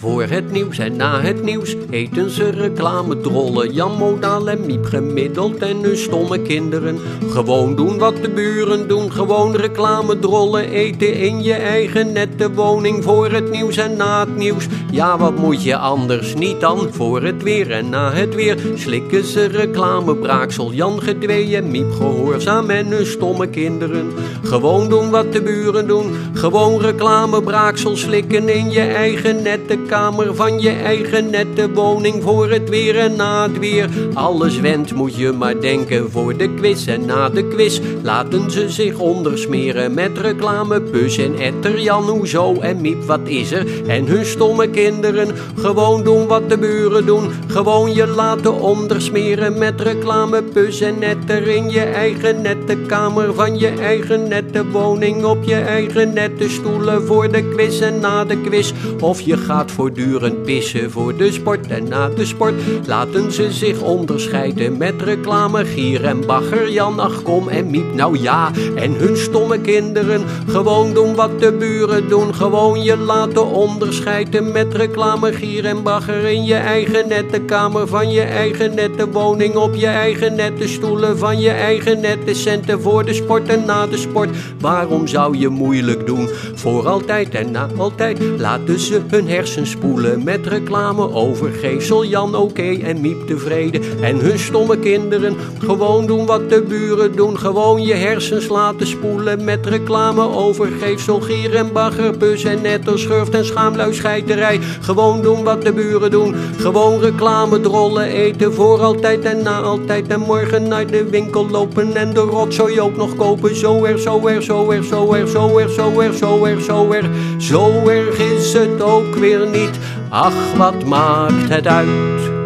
Voor het nieuws en na het nieuws eten ze reclamedrollen. Jan Modaal en Miep gemiddeld en hun stomme kinderen. Gewoon doen wat de buren doen. Gewoon reclamedrollen eten in je eigen nette woning. Voor het nieuws en na het nieuws. Ja, wat moet je anders niet dan? Voor het weer en na het weer slikken ze reclamebraaksel. Jan gedwee en Miep gehoorzaam en hun stomme kinderen. Gewoon doen wat de buren doen. Gewoon reclamebraaksel slikken in je eigen nette kamer van je eigen nette woning voor het weer en na het weer. Alles wendt moet je maar denken voor de quiz en na de quiz laten ze zich ondersmeren met reclame, pus en etter. Jan, hoezo en Miep, wat is er? En hun stomme kinderen gewoon doen wat de buren doen. Gewoon je laten ondersmeren met reclame, pus en etter in je eigen nette kamer van je eigen nette woning op je eigen stoelen voor de quiz en na de quiz. Of je gaat voortdurend pissen voor de sport en na de sport laten ze zich onderscheiden met reclame. Gier en bagger, Jan, ach kom en Miep, nou ja. En hun stomme kinderen gewoon doen wat de buren doen. Gewoon je laten onderscheiden met reclame. Gier en bagger in je eigen nette kamer van je eigen nette woning op je eigen nette stoelen van je eigen nette centen voor de sport en na de sport. Waarom zou je moeilijk doen? Voor altijd en na altijd laten ze hun hersens spoelen met reclame over Geesel, Jan oké en Miep tevreden. En hun stomme kinderen gewoon doen wat de buren doen. Gewoon je hersens laten spoelen met reclame over Geesel, Gier en Bagger, Pus en Netter, Schurft en Schaamluisscheiterij. Gewoon doen wat de buren doen. Gewoon reclame drollen eten voor altijd en na altijd. En morgen naar de winkel lopen en de rotzooi ook nog kopen. Zo er, zo er, zo er, zo er, zo er, zo er, zo er, zo er. Zo erg is het ook weer niet. Ach, wat maakt het uit?